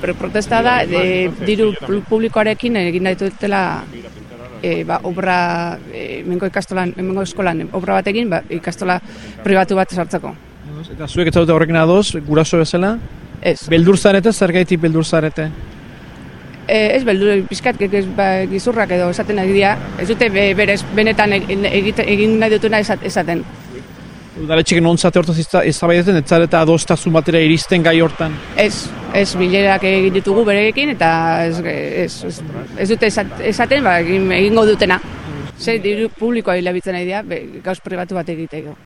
pro- protesta da, e, diru pu- publikoarekin egin nahi dutela e, ba, obra, e, mengo ikastolan, mengo eskolan, obra batekin, ba, ikastola pribatu bat sartzeko. Eta zuek ez zaudete horrekin ados, guraso bezala? Ez. Beldur zarete, zer gaitik beldur zarete? E, ez beldu pizkat ez, ba, gizurrak edo esaten ari dira, ez dute be, berez benetan egin, nahi dutena esat- Udaletxek nontzate hortaz eztabaidatzen, ez zarete adostasun batera iristen gai hortan? Ez, ez bilerak egin ditugu berekin eta ez, ez, ez, ez dute esat- esaten ba, egin, egingo dutena. Ze diru publikoa hilabitzen nahi dira, gauz pribatu bat egiteko.